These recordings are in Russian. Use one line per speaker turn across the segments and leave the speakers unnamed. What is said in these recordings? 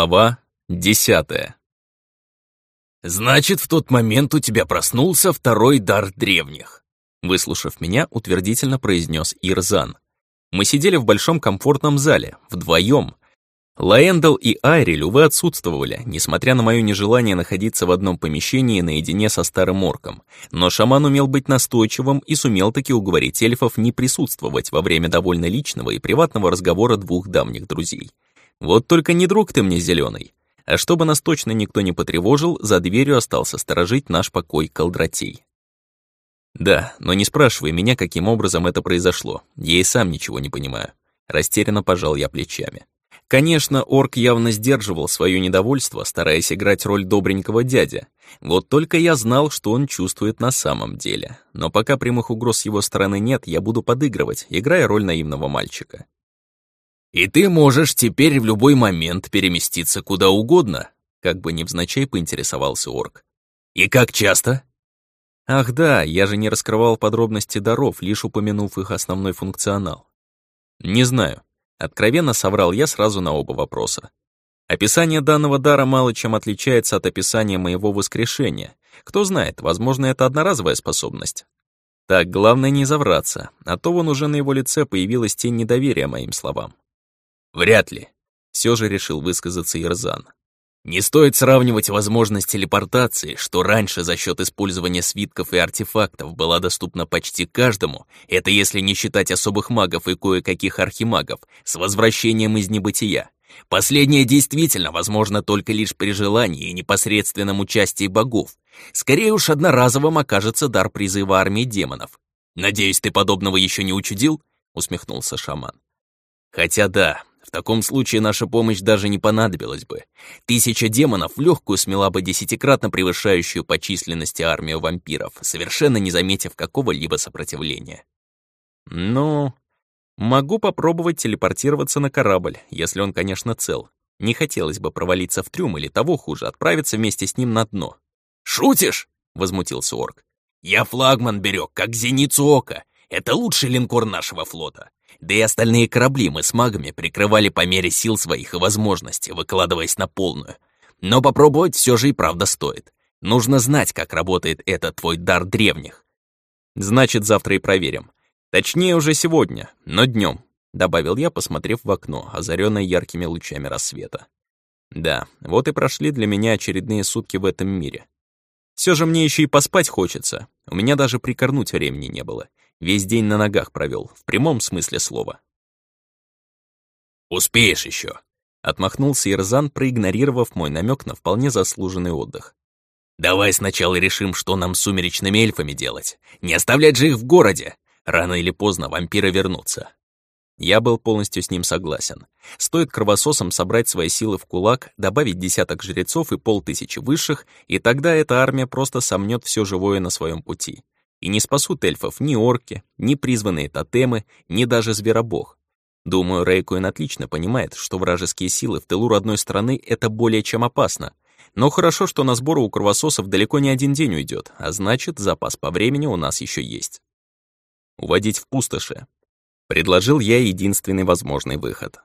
Глава десятая.
«Значит, в тот момент у тебя проснулся второй дар древних»,
выслушав меня, утвердительно произнес Ирзан. Мы сидели в большом комфортном зале, вдвоем. Лаэндал и Айриль, увы, отсутствовали, несмотря на мое нежелание находиться в одном помещении наедине со старым орком. Но шаман умел быть настойчивым и сумел таки уговорить эльфов не присутствовать во время довольно личного и приватного разговора двух давних друзей. Вот только не друг ты мне зеленый. А чтобы нас точно никто не потревожил, за дверью остался сторожить наш покой колдратей. Да, но не спрашивай меня, каким образом это произошло. Я и сам ничего не понимаю. Растерянно пожал я плечами. Конечно, орк явно сдерживал свое недовольство, стараясь играть роль добренького дядя. Вот только я знал, что он чувствует на самом деле. Но пока прямых угроз с его стороны нет, я буду подыгрывать, играя роль наивного мальчика.
«И ты можешь теперь в любой момент переместиться куда угодно», как бы невзначай поинтересовался орк. «И как часто?»
Ах да, я же не раскрывал подробности даров, лишь упомянув их основной функционал. Не знаю. Откровенно соврал я сразу на оба вопроса. Описание данного дара мало чем отличается от описания моего воскрешения. Кто знает, возможно, это одноразовая способность. Так, главное не завраться, а то вон уже на его лице появилась тень недоверия моим словам.
Вряд ли.
Все же решил высказаться Ирзан.
Не стоит сравнивать возможность телепортации, что раньше за счет использования свитков и артефактов была доступна почти каждому, это если не считать особых магов и кое-каких архимагов, с возвращением из небытия. Последнее действительно возможно только лишь при желании и непосредственном участии богов. Скорее уж одноразовым окажется дар призыва армии демонов. «Надеюсь, ты подобного еще не учудил?» — усмехнулся шаман. «Хотя да, в таком случае наша помощь даже не понадобилась бы. Тысяча демонов легкую смела бы десятикратно превышающую по численности армию вампиров, совершенно не заметив какого-либо сопротивления.
Ну, могу попробовать телепортироваться на корабль, если он, конечно, цел. Не хотелось бы провалиться в трюм или того хуже, отправиться вместе с ним на дно.
«Шутишь?» — возмутился орк. «Я флагман берег, как зеницу ока. Это лучший линкор нашего флота. Да и остальные корабли мы с магами прикрывали по мере сил своих и возможностей, выкладываясь на полную. Но попробовать все же и правда стоит. Нужно знать, как работает этот твой дар древних.
Значит, завтра и проверим. Точнее, уже сегодня, но днем, добавил я, посмотрев в окно, озаренное яркими лучами рассвета. Да, вот и прошли для меня очередные сутки в этом мире. Все же мне еще и поспать хочется. У меня даже прикорнуть времени не было. Весь день на ногах провел, в прямом смысле слова.
«Успеешь еще», —
отмахнулся Ирзан, проигнорировав мой намек на вполне заслуженный отдых.
«Давай сначала решим, что нам с сумеречными эльфами делать. Не оставлять же их в городе. Рано или поздно вампиры вернутся».
Я был полностью с ним согласен. Стоит кровососам собрать свои силы в кулак, добавить десяток жрецов и полтысячи высших, и тогда эта армия просто сомнет все живое на своем пути. И не спасут эльфов ни орки, ни призванные тотемы, ни даже зверобог. Думаю, Рейкуин отлично понимает, что вражеские силы в тылу родной страны — это более чем опасно. Но хорошо, что на сборы у кровососов далеко не один день уйдет, а значит, запас по времени у нас еще есть. Уводить в пустоши. Предложил я единственный возможный выход.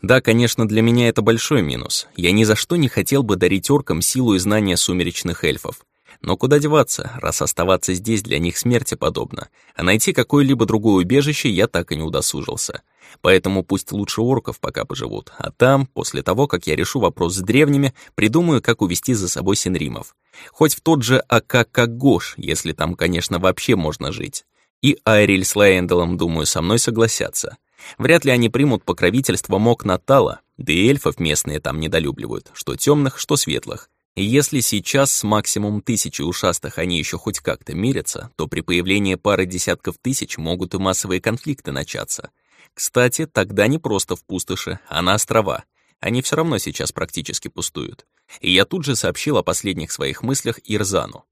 Да, конечно, для меня это большой минус. Я ни за что не хотел бы дарить оркам силу и знания сумеречных эльфов. Но куда деваться, раз оставаться здесь для них смерти подобно, а найти какое-либо другое убежище я так и не удосужился. Поэтому пусть лучше орков пока поживут, а там, после того, как я решу вопрос с древними, придумаю, как увести за собой синримов. Хоть в тот же Акакагош, если там, конечно, вообще можно жить. И Айриль с Лейенделом, думаю, со мной согласятся. Вряд ли они примут покровительство Мок Натала, да и эльфов местные там недолюбливают, что темных, что светлых. Если сейчас с максимум тысячи ушастых они еще хоть как-то мирятся, то при появлении пары десятков тысяч могут и массовые конфликты начаться. Кстати, тогда не просто в пустоши, а на острова. Они все равно сейчас практически пустуют. И я тут же сообщил о последних своих мыслях Ирзану.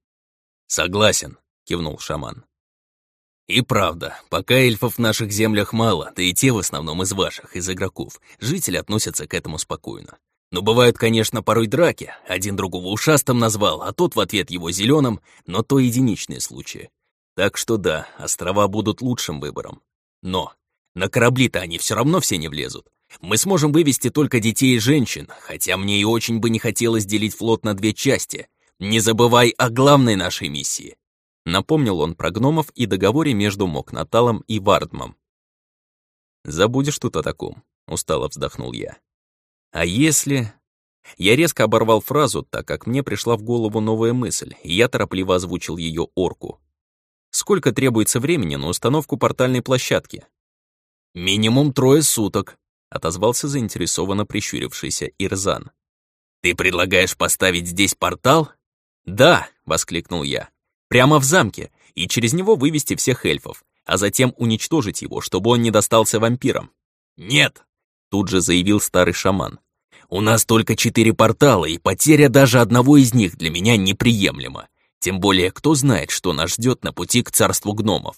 «Согласен», — кивнул шаман. «И правда, пока эльфов в наших землях мало, да и те в основном из ваших, из игроков, жители относятся к этому спокойно. Но бывают, конечно, порой драки. Один другого ушастым назвал, а тот в ответ его зеленым, но то единичные случаи. Так что да, острова будут лучшим выбором. Но на корабли-то они все равно все не влезут. Мы сможем вывести только детей и женщин, хотя мне и очень бы не хотелось делить флот на две части. Не забывай о главной нашей миссии. Напомнил он про гномов и договоре между Мокнаталом и Вардмом. «Забудешь тут о таком», — устало вздохнул я. «А если...» Я резко оборвал фразу, так как мне пришла в голову новая мысль, и я торопливо озвучил ее орку. «Сколько требуется времени на установку портальной площадки?» «Минимум трое суток», — отозвался заинтересованно прищурившийся Ирзан. «Ты предлагаешь поставить здесь портал?» «Да», — воскликнул я. «Прямо в замке, и через него вывести всех эльфов, а затем уничтожить его, чтобы он не достался вампирам». «Нет», — тут же заявил старый шаман. У нас только четыре портала, и потеря даже одного из них для меня неприемлема. Тем более, кто знает, что нас ждет на пути к царству гномов.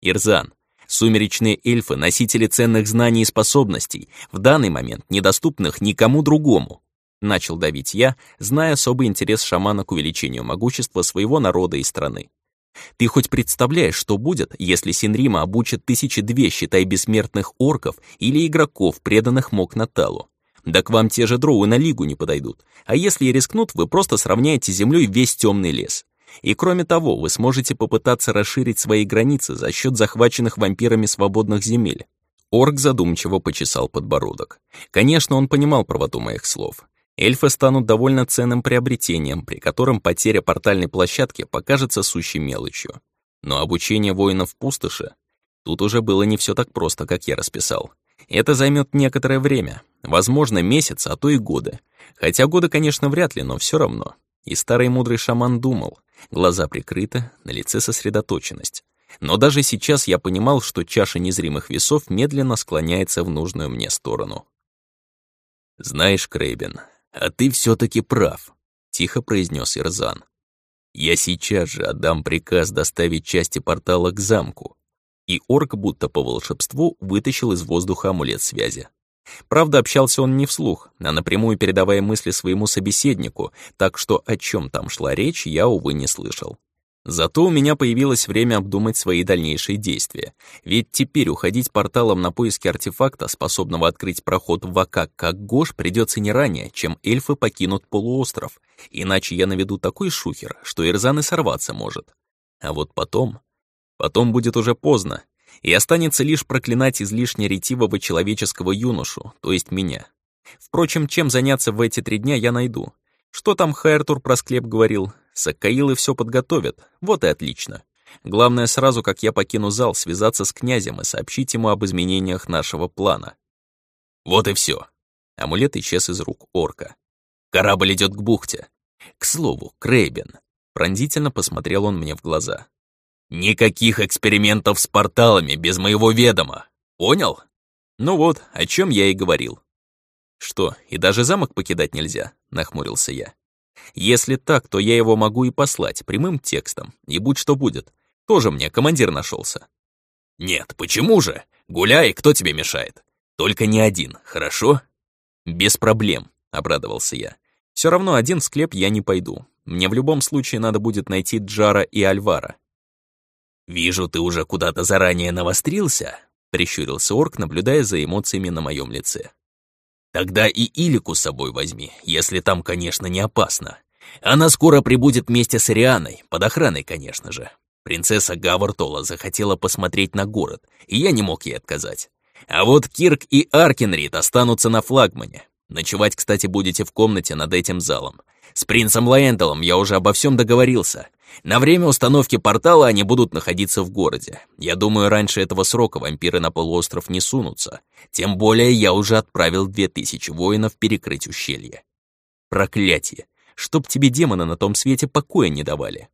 Ирзан. Сумеречные эльфы — носители ценных знаний и способностей, в данный момент недоступных никому другому. Начал давить я, зная особый интерес шамана к увеличению могущества своего народа и страны. Ты хоть представляешь, что будет, если Синрима обучит тысячи две, считай, бессмертных орков или игроков, преданных Мок Наталу? Да к вам те же дроу на лигу не подойдут. А если и рискнут, вы просто сравняете землей весь темный лес. И кроме того, вы сможете попытаться расширить свои границы за счет захваченных вампирами свободных земель. Орк задумчиво почесал подбородок. Конечно, он понимал правоту моих слов. Эльфы станут довольно ценным приобретением, при котором потеря портальной площадки покажется сущей мелочью. Но обучение воинов пустоши... Тут уже было не все так просто, как я расписал. Это займет некоторое время, возможно, месяц, а то и годы. Хотя годы, конечно, вряд ли, но все равно. И старый мудрый шаман думал, глаза прикрыты, на лице сосредоточенность. Но даже сейчас я понимал, что чаша незримых весов медленно склоняется в нужную мне сторону. «Знаешь, Крейбен, а ты все таки прав», — тихо произнес Ирзан. «Я сейчас же отдам приказ доставить части портала к замку, и орк будто по волшебству вытащил из воздуха амулет связи. Правда, общался он не вслух, а напрямую передавая мысли своему собеседнику, так что о чем там шла речь, я, увы, не слышал. Зато у меня появилось время обдумать свои дальнейшие действия, ведь теперь уходить порталом на поиски артефакта, способного открыть проход в Акак как Гош, придется не ранее, чем эльфы покинут полуостров, иначе я наведу такой шухер, что Ирзан и сорваться может. А вот потом... Потом будет уже поздно, и останется лишь проклинать излишне ретивого человеческого юношу, то есть меня. Впрочем, чем заняться в эти три дня я найду. Что там Хайртур про склеп говорил? Саккаилы все подготовят, вот и отлично. Главное сразу, как я покину зал, связаться с князем и сообщить ему об изменениях нашего плана. Вот и все. Амулет исчез из рук орка. Корабль идет к бухте. К слову, Крейбен. Пронзительно посмотрел он мне в глаза. Никаких экспериментов с порталами без моего ведома. Понял? Ну вот, о чем я и говорил. Что, и даже замок покидать нельзя? Нахмурился я. Если так, то я его могу и послать прямым текстом, и будь что будет. Тоже мне командир нашелся. Нет, почему же? Гуляй, кто тебе мешает? Только не один, хорошо? Без проблем, обрадовался я. Все равно один в склеп я не пойду. Мне в любом случае надо будет найти Джара и Альвара. «Вижу, ты уже куда-то заранее навострился», — прищурился орк, наблюдая за эмоциями на моем лице. «Тогда и Илику с собой возьми, если там, конечно, не опасно. Она скоро прибудет вместе с Арианой, под охраной, конечно же. Принцесса Гавартола захотела посмотреть на город, и я не мог ей отказать. А вот Кирк и Аркенрид останутся на флагмане. Ночевать, кстати, будете в комнате над этим залом. С принцем Лаэнделом я уже обо всем договорился. На время установки портала они будут находиться в городе. Я думаю, раньше этого срока вампиры на полуостров не сунутся. Тем более я уже отправил две тысячи воинов перекрыть ущелье. Проклятие! Чтоб тебе демоны на том свете покоя не давали.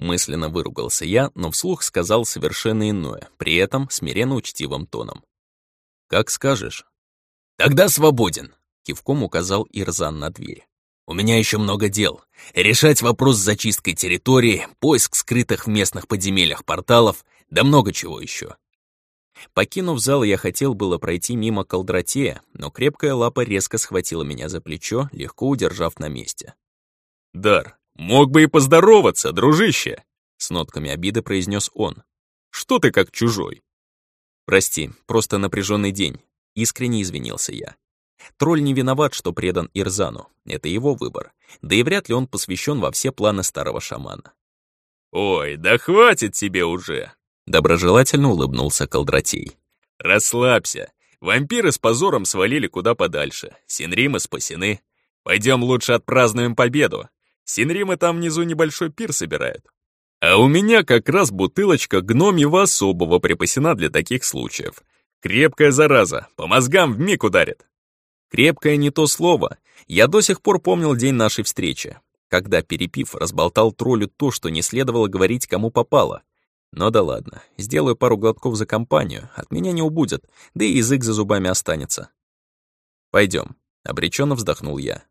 Мысленно выругался я, но вслух сказал совершенно иное, при этом смиренно учтивым тоном. «Как скажешь». «Тогда свободен», — кивком указал Ирзан на дверь. У меня еще много дел. Решать вопрос с зачисткой территории, поиск скрытых в местных подземельях порталов, да много чего еще. Покинув зал, я хотел было пройти мимо колдратея, но крепкая лапа резко схватила меня за плечо, легко удержав на месте. «Дар, мог бы и поздороваться, дружище!» С нотками обиды произнес он. «Что ты как чужой?» «Прости, просто напряженный день»,
Искренне извинился я. Тролль не виноват, что предан Ирзану. Это его выбор. Да и вряд ли он посвящен во все планы старого шамана.
«Ой, да хватит тебе уже!»
Доброжелательно улыбнулся Колдратей.
«Расслабься. Вампиры с позором свалили куда подальше. Синримы спасены. Пойдем лучше отпразднуем победу. Синримы там внизу небольшой пир собирают. А у меня как раз бутылочка гномьего особого припасена для таких случаев. Крепкая зараза, по мозгам вмиг ударит.
Крепкое не то слово. Я до сих пор помнил день нашей встречи, когда, перепив, разболтал троллю то, что не следовало говорить кому попало. Но да ладно, сделаю пару глотков за компанию, от меня не убудет, да и язык за зубами останется. Пойдем, обреченно вздохнул я.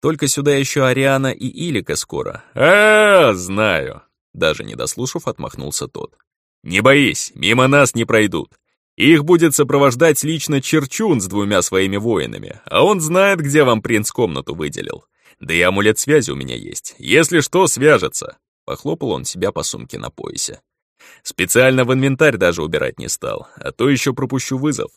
Только сюда еще Ариана и Илика скоро.
А, -а, -а знаю.
Даже не дослушав, отмахнулся тот.
Не боись, мимо нас не пройдут. Их будет сопровождать лично Черчун с двумя своими воинами, а он знает, где вам принц комнату выделил. Да и амулет связи у меня есть. Если что, свяжется. Похлопал он себя по сумке на поясе. Специально в инвентарь даже убирать не стал, а то еще пропущу вызов.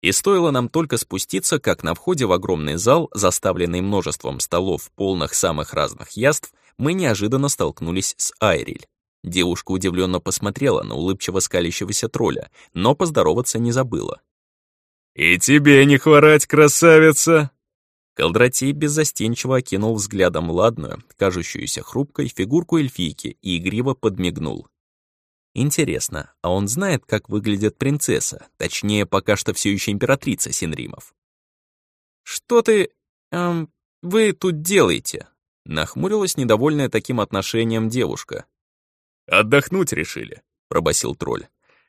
И стоило нам только спуститься, как на входе в огромный зал, заставленный множеством столов, полных самых разных яств, мы неожиданно столкнулись с Айриль. Девушка удивленно посмотрела на улыбчиво скалящегося тролля, но поздороваться не забыла.
«И тебе не хворать, красавица!»
Колдратей беззастенчиво окинул взглядом ладную, кажущуюся хрупкой, фигурку эльфийки и игриво подмигнул. Интересно, а он знает, как выглядит принцесса, точнее, пока что все еще императрица Синримов? «Что ты... Эм, вы тут делаете?» Нахмурилась недовольная таким отношением девушка.
«Отдохнуть решили», — пробасил тролль.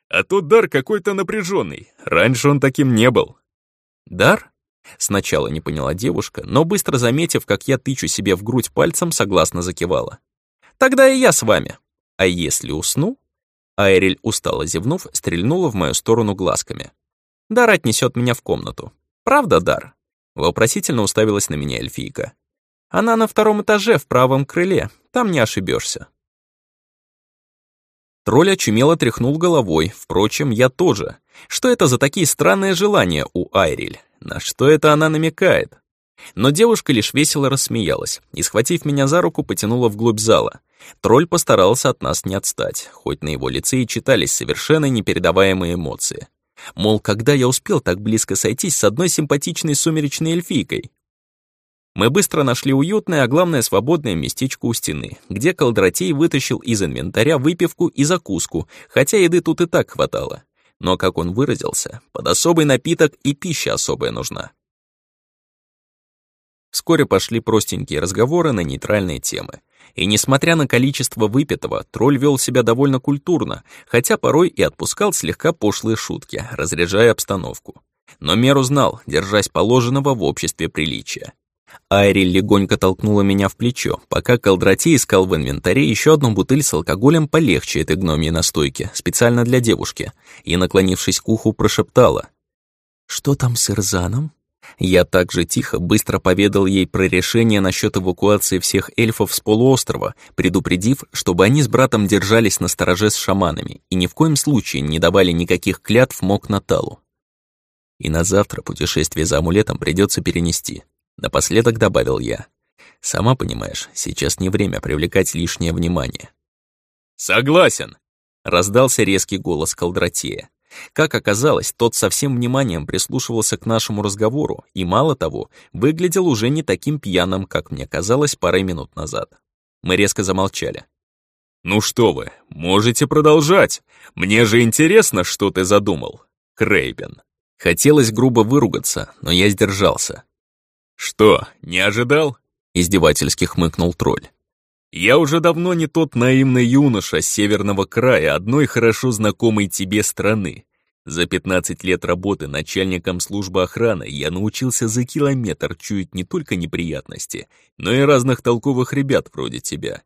«А тут дар какой-то напряженный. Раньше он таким не был».
«Дар?» Сначала не поняла девушка, но быстро заметив, как я тычу себе в грудь пальцем, согласно закивала. «Тогда и я с вами. А если усну?» Айриль, устало зевнув, стрельнула в мою сторону глазками. «Дар отнесет меня в комнату. Правда, Дар?» Вопросительно уставилась на меня эльфийка. «Она на втором этаже в правом крыле, там не ошибешься. Тролль очумело тряхнул головой, впрочем, я тоже. Что это за такие странные желания у Айриль? На что это она намекает? Но девушка лишь весело рассмеялась и, схватив меня за руку, потянула вглубь зала. Тролль постарался от нас не отстать, хоть на его лице и читались совершенно непередаваемые эмоции. Мол, когда я успел так близко сойтись с одной симпатичной сумеречной эльфийкой? Мы быстро нашли уютное, а главное свободное местечко у стены, где колдратей вытащил из инвентаря выпивку и закуску, хотя еды тут и так хватало. Но, как он выразился, под особый напиток и пища особая нужна. Вскоре пошли простенькие разговоры на нейтральные темы. И несмотря на количество выпитого, тролль вел себя довольно культурно, хотя порой и отпускал слегка пошлые шутки, разряжая обстановку. Но меру знал, держась положенного в обществе приличия. Айри легонько толкнула меня в плечо, пока Колдрати искал в инвентаре еще одну бутыль с алкоголем полегче этой гномьей настойки, специально для девушки, и, наклонившись к уху, прошептала. «Что там с Ирзаном?» Я также тихо, быстро поведал ей про решение насчет эвакуации всех эльфов с полуострова, предупредив, чтобы они с братом держались на стороже с шаманами и ни в коем случае не давали никаких клятв Мок Наталу. И на завтра путешествие за амулетом придется перенести. Напоследок добавил я. Сама понимаешь, сейчас не время привлекать лишнее внимание.
«Согласен!» — раздался резкий голос Колдратея.
Как оказалось, тот со всем вниманием прислушивался к нашему разговору и, мало того, выглядел уже не таким пьяным, как мне казалось парой минут назад. Мы резко замолчали.
«Ну что вы, можете продолжать. Мне же интересно, что ты задумал, Крейбен».
Хотелось грубо выругаться, но я сдержался.
«Что, не ожидал?»
— издевательски хмыкнул тролль.
«Я уже давно не тот наивный юноша с северного края одной хорошо знакомой тебе страны. За 15 лет работы начальником службы охраны я научился за километр чуять не только неприятности, но и разных толковых ребят вроде тебя.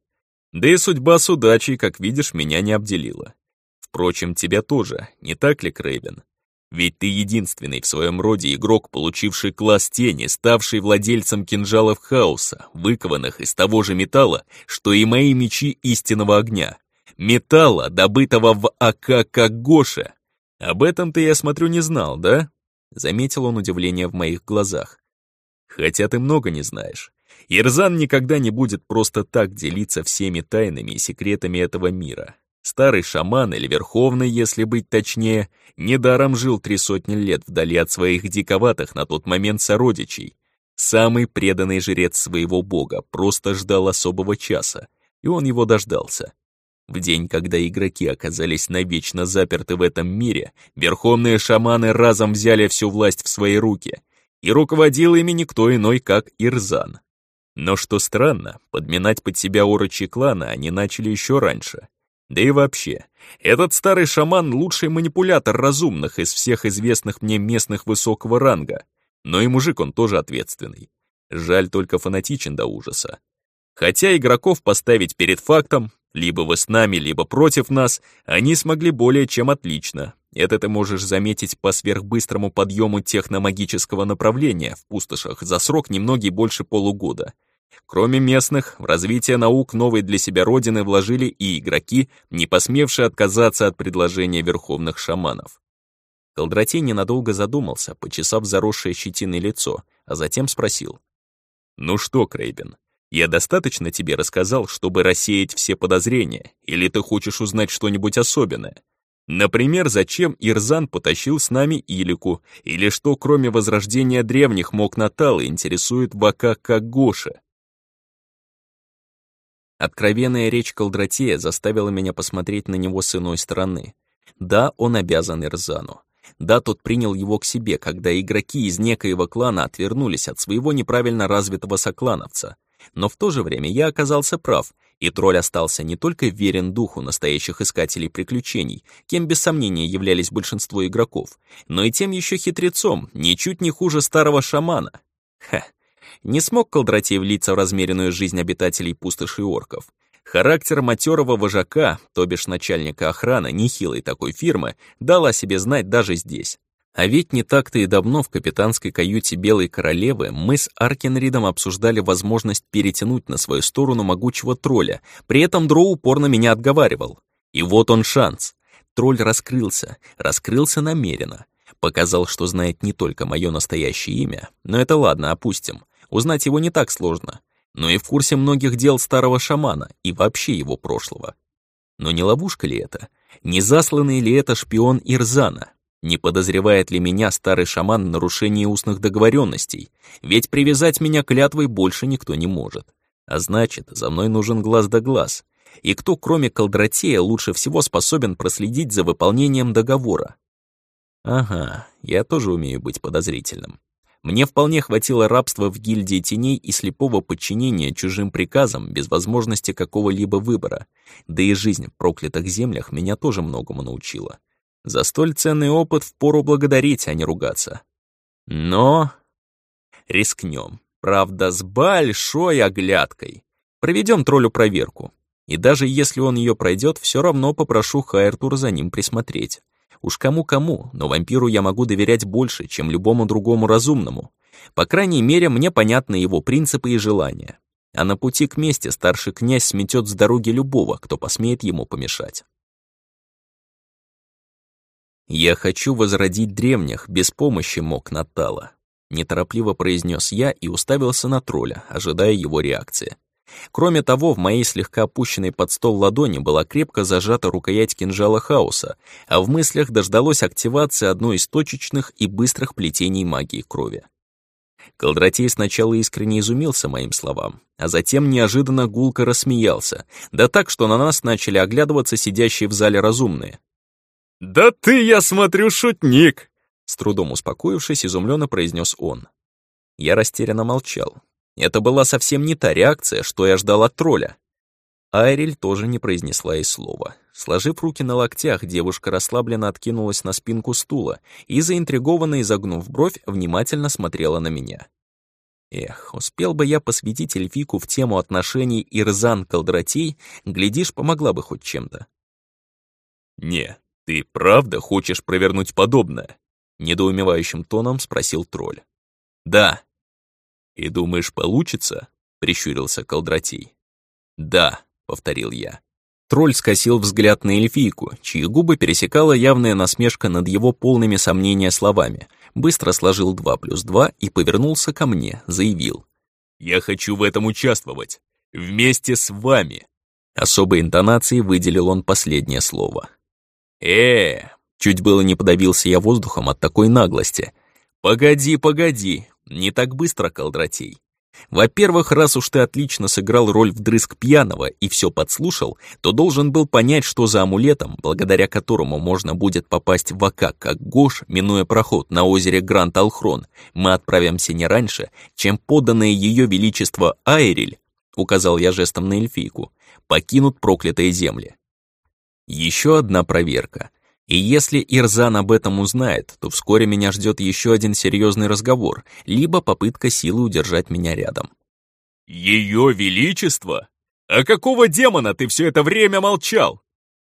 Да и судьба с удачей, как видишь, меня не обделила. Впрочем, тебя тоже, не так ли, Крейвен? Ведь ты единственный в своем роде игрок, получивший класс тени, ставший владельцем кинжалов хаоса, выкованных из того же металла, что и мои мечи истинного огня. Металла, добытого в АК как Гоша. Об этом ты, я смотрю, не знал, да?
заметил он удивление в моих глазах. «Хотя ты много не знаешь. Ирзан никогда не будет просто так делиться всеми тайнами и секретами этого мира. Старый шаман, или верховный, если быть точнее, недаром жил три сотни лет вдали от своих диковатых на тот момент сородичей. Самый преданный жрец своего бога просто ждал особого часа, и он его дождался. В день, когда игроки оказались навечно заперты в этом мире, верховные шаманы разом взяли всю власть в свои руки, и руководил ими никто иной, как Ирзан. Но что странно, подминать под себя урочи клана они начали еще раньше. Да и вообще, этот старый шаман — лучший манипулятор разумных из всех известных мне местных высокого ранга. Но и мужик он тоже ответственный. Жаль, только фанатичен до ужаса. Хотя игроков поставить перед фактом, либо вы с нами, либо против нас, они смогли более чем отлично. Это ты можешь заметить по сверхбыстрому подъему техномагического направления в пустошах за срок немногие больше полугода. Кроме местных, в развитие наук новой для себя родины вложили и игроки, не посмевшие отказаться от предложения верховных шаманов. Колдратей ненадолго задумался, почесав заросшее щетиной лицо, а затем спросил. «Ну что, Крейбен, я достаточно тебе рассказал, чтобы рассеять все подозрения, или ты хочешь узнать что-нибудь особенное? Например, зачем Ирзан потащил с нами Илику, или что, кроме возрождения древних мог Натала, интересует Вака как Гоша?» Откровенная речь Колдратея заставила меня посмотреть на него с иной стороны. Да, он обязан Ирзану. Да, тот принял его к себе, когда игроки из некоего клана отвернулись от своего неправильно развитого соклановца. Но в то же время я оказался прав, и тролль остался не только верен духу настоящих искателей приключений, кем без сомнения являлись большинство игроков, но и тем еще хитрецом, ничуть не хуже старого шамана. Ха, не смог Колдратей влиться в размеренную жизнь обитателей пустоши орков. Характер матерого вожака, то бишь начальника охраны нехилой такой фирмы, дал о себе знать даже здесь. А ведь не так-то и давно в капитанской каюте Белой Королевы мы с Аркенридом обсуждали возможность перетянуть на свою сторону могучего тролля, при этом Дроу упорно меня отговаривал. И вот он шанс. Тролль раскрылся, раскрылся намеренно. Показал, что знает не только мое настоящее имя, но это ладно, опустим. Узнать его не так сложно, но и в курсе многих дел старого шамана и вообще его прошлого. Но не ловушка ли это? Не засланный ли это шпион Ирзана? Не подозревает ли меня старый шаман в нарушении устных договоренностей? Ведь привязать меня клятвой больше никто не может. А значит, за мной нужен глаз да глаз. И кто, кроме Колдратея, лучше всего способен проследить за выполнением договора? Ага, я тоже умею быть подозрительным. Мне вполне хватило рабства в гильдии теней и слепого подчинения чужим приказам без возможности какого-либо выбора. Да и жизнь в проклятых землях меня тоже многому научила. За столь ценный опыт впору благодарить, а не ругаться. Но рискнем. Правда, с большой оглядкой. Проведем троллю проверку. И даже если он ее пройдет, все равно попрошу Хайртур за ним присмотреть. Уж кому-кому, но вампиру я могу доверять больше, чем любому другому разумному. По крайней мере, мне понятны его принципы и желания. А на пути к мести старший князь сметет с дороги любого, кто посмеет ему помешать. «Я хочу возродить древних без помощи мог Натала», неторопливо произнес я и уставился на тролля, ожидая его реакции. Кроме того, в моей слегка опущенной под стол ладони была крепко зажата рукоять кинжала хаоса, а в мыслях дождалось активации одной из точечных и быстрых плетений магии крови. Колдратей сначала искренне изумился моим словам, а затем неожиданно гулко рассмеялся, да так, что на нас начали оглядываться сидящие в зале разумные. «Да ты, я смотрю, шутник!» С трудом успокоившись, изумленно произнес он. Я растерянно молчал, это была совсем не та реакция, что я ждал от тролля. Айрель тоже не произнесла и слова. Сложив руки на локтях, девушка расслабленно откинулась на спинку стула и, заинтригованно изогнув бровь, внимательно смотрела на меня. Эх, успел бы я посвятить эльфику в тему отношений Ирзан-Колдратей, глядишь, помогла бы хоть чем-то. «Не, ты правда хочешь провернуть подобное?» Недоумевающим тоном спросил тролль. «Да», «И думаешь, получится?» — прищурился Колдратей. «Да», — повторил я. Тролль скосил взгляд на эльфийку, чьи губы пересекала явная насмешка над его полными сомнения словами, быстро сложил два плюс два и повернулся ко мне, заявил. «Я хочу в этом участвовать. Вместе с вами». Особой интонацией выделил он последнее слово. э Чуть было не подавился я воздухом от такой наглости. «Погоди, погоди, не так быстро, колдратей. Во-первых, раз уж ты отлично сыграл роль вдрызг пьяного и все подслушал, то должен был понять, что за амулетом, благодаря которому можно будет попасть в Ака как Гош, минуя проход на озере Гранд Алхрон, мы отправимся не раньше, чем поданное ее величество Айриль, указал я жестом на эльфийку, покинут проклятые земли. Еще одна проверка. И если Ирзан об этом узнает, то вскоре меня ждет еще один серьезный разговор, либо попытка силы удержать меня рядом. «Ее Величество? А какого демона ты все это время молчал?»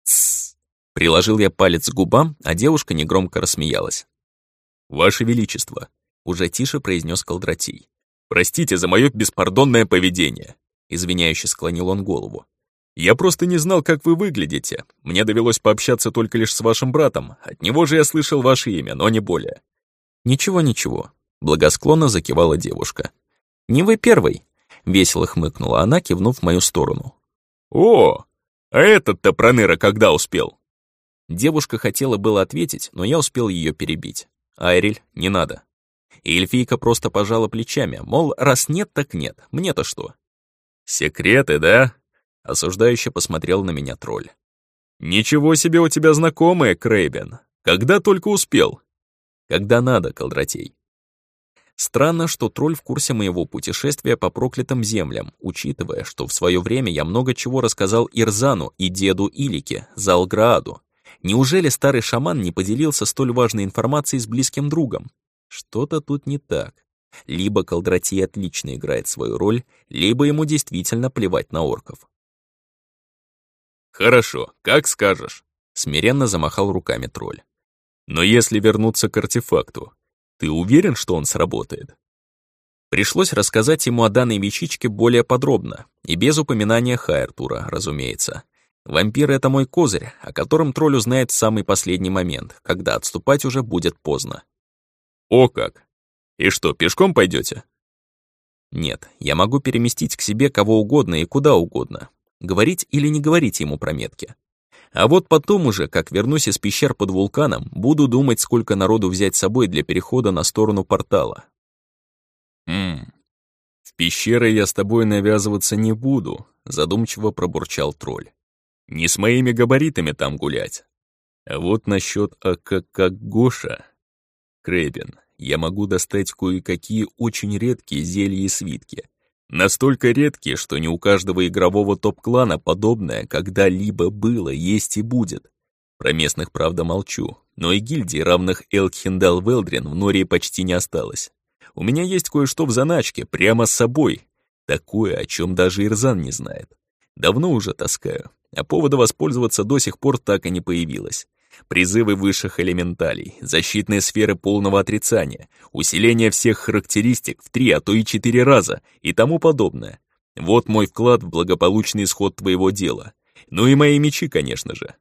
«Тссс!» Приложил я палец к губам, а девушка негромко рассмеялась. «Ваше Величество!» Уже тише произнес Колдратий. «Простите за мое беспардонное поведение!» Извиняюще склонил он голову. Я просто не знал, как вы выглядите. Мне довелось пообщаться только лишь с вашим братом. От него же я слышал ваше имя, но не более». «Ничего, ничего», — благосклонно закивала девушка. «Не вы первый», — весело хмыкнула она, кивнув в мою сторону. «О, а этот-то проныра когда успел?» Девушка хотела было ответить, но я успел ее перебить. «Айриль, не надо». И эльфийка просто пожала плечами, мол, раз нет, так нет, мне-то что? «Секреты, да?» Осуждающе посмотрел на меня тролль. «Ничего себе у тебя знакомые, Крейбен. Когда только успел?» «Когда надо, колдратей». Странно, что тролль в курсе моего путешествия по проклятым землям, учитывая, что в свое время я много чего рассказал Ирзану и деду Илике, Залграаду. Неужели старый шаман не поделился столь важной информацией с близким другом? Что-то тут не так. Либо Колдратей отлично играет свою роль, либо ему действительно плевать на орков. «Хорошо, как скажешь», — смиренно замахал руками тролль. «Но если вернуться к артефакту, ты уверен, что он сработает?» Пришлось рассказать ему о данной вещичке более подробно, и без упоминания Хайртура, разумеется. Вампир — это мой козырь, о котором тролль узнает в самый последний момент, когда отступать уже будет поздно. «О как! И что, пешком пойдете? Нет, я могу переместить к себе кого угодно и куда угодно, говорить или не говорить ему про метки. А вот потом уже, как вернусь из пещер под вулканом, буду думать, сколько народу взять с собой для перехода на сторону портала. «Ммм, в пещеры я с тобой навязываться не буду», задумчиво пробурчал тролль. «Не с моими габаритами там гулять. А вот насчет АКК Гоша. Крэбин, я могу достать кое-какие очень редкие зелья и свитки. Настолько редкие, что не у каждого игрового топ-клана подобное когда-либо было, есть и будет. Про местных, правда, молчу, но и гильдий, равных Элкхендал Велдрин, в Нории почти не осталось. У меня есть кое-что в заначке, прямо с собой. Такое, о чем даже Ирзан не знает. Давно уже таскаю, а повода воспользоваться до сих пор так и не появилось призывы высших элементалей, защитные сферы полного отрицания, усиление всех характеристик в три, а то и четыре раза и тому подобное. Вот мой вклад в благополучный исход твоего дела. Ну и мои мечи, конечно же.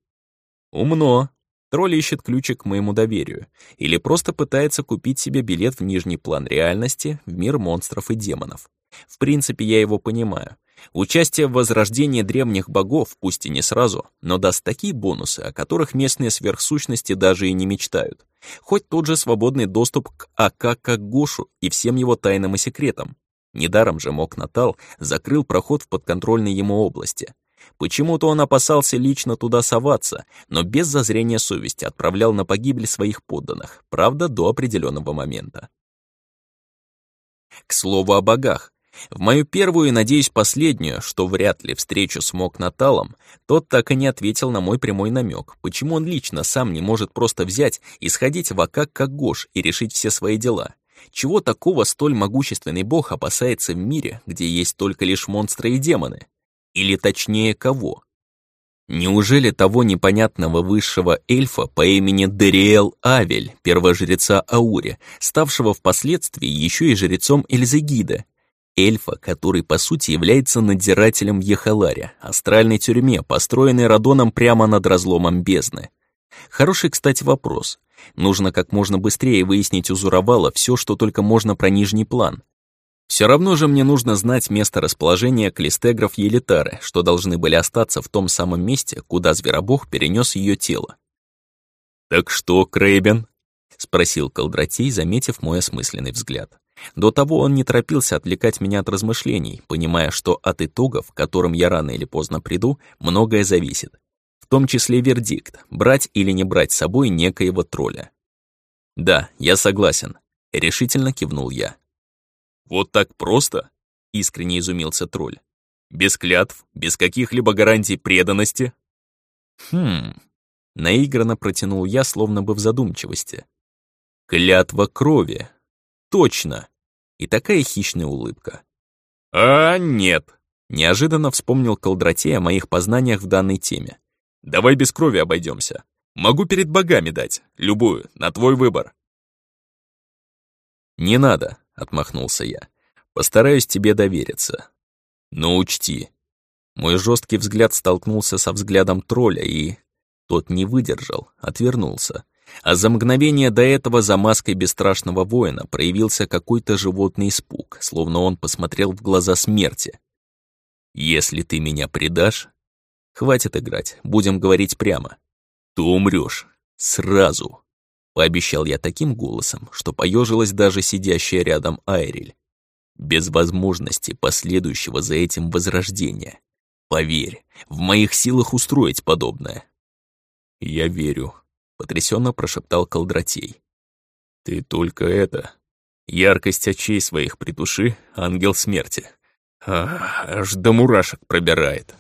Умно. Тролль ищет ключик к моему доверию. Или просто пытается купить себе билет в нижний план реальности, в мир монстров и демонов. В принципе, я его понимаю. Участие в возрождении древних богов, пусть и не сразу, но даст такие бонусы, о которых местные сверхсущности даже и не мечтают. Хоть тот же свободный доступ к АК Гошу и всем его тайнам и секретам. Недаром же Мок Натал закрыл проход в подконтрольной ему области. Почему-то он опасался лично туда соваться, но без зазрения совести отправлял на погибель своих подданных, правда, до определенного момента. К слову о богах, в мою первую и, надеюсь, последнюю, что вряд ли встречу с Мок Наталом, тот так и не ответил на мой прямой намек, почему он лично сам не может просто взять и сходить в Акак как Гош и решить все свои дела. Чего такого столь могущественный бог опасается в мире, где есть только лишь монстры и демоны? Или точнее, кого? Неужели того непонятного высшего эльфа по имени Дериэл Авель, первожреца Аури, ставшего впоследствии еще и жрецом Эльзегида, Эльфа, который, по сути, является надзирателем в Ехаларе, астральной тюрьме, построенной Радоном прямо над разломом бездны. Хороший, кстати, вопрос. Нужно как можно быстрее выяснить у Зуровала все, что только можно про нижний план. Все равно же мне нужно знать место расположения клистегров Елитары, что должны были остаться в том самом месте, куда Зверобог перенес ее тело. «Так что, Крейбен?» — спросил Колдратей, заметив мой осмысленный взгляд. До того он не торопился отвлекать меня от размышлений, понимая, что от итогов, к которым я рано или поздно приду, многое зависит. В том числе вердикт, брать или не брать с собой некоего тролля. «Да, я согласен», — решительно кивнул я. «Вот так просто?» — искренне изумился тролль. «Без клятв, без каких-либо гарантий преданности?» «Хм...» — наигранно протянул я, словно бы в задумчивости. «Клятва крови. Точно!» И такая хищная улыбка. «А, нет!» — неожиданно вспомнил Колдратей о моих познаниях в данной теме. «Давай без крови обойдемся. Могу перед богами дать, любую, на твой выбор». «Не надо», — отмахнулся я. «Постараюсь тебе довериться. Но учти». Мой жесткий взгляд столкнулся со взглядом тролля, и... Тот не выдержал, отвернулся. А за мгновение до этого за маской бесстрашного воина проявился какой-то животный испуг, словно он посмотрел в глаза смерти. «Если ты меня предашь...» «Хватит играть, будем говорить прямо. Ты умрёшь. Сразу!» Пообещал я таким голосом, что поежилась даже сидящая рядом Айриль. Без возможности последующего за этим возрождения. Поверь, в моих силах устроить подобное. Я верю, потрясенно прошептал Колдратей. Ты только это. Яркость очей своих притуши, ангел смерти. А, аж до мурашек пробирает.